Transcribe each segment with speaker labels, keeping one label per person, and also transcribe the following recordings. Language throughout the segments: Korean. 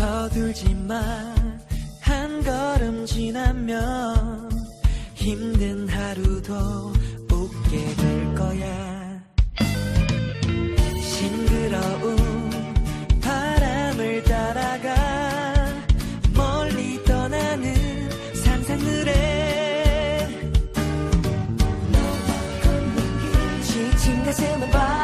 Speaker 1: 서둘지만 한 걸음 지나면 힘든 하루도 웃게 될 거야. 싱그러운 바람을 따라가 멀리 떠나는 상상을 해 지친 가슴은 바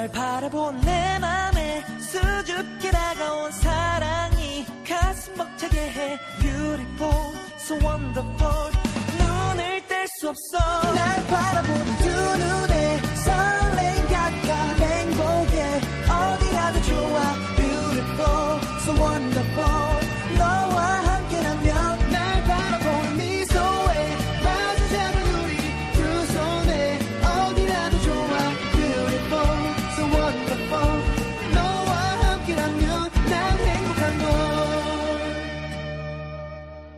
Speaker 1: 널 바라본 내 맘에 수줍게 다가온 사랑이 가슴 벅차게 해. Beautiful, so wonderful. 눈을 뗄 수 없어. 날 바라보는 두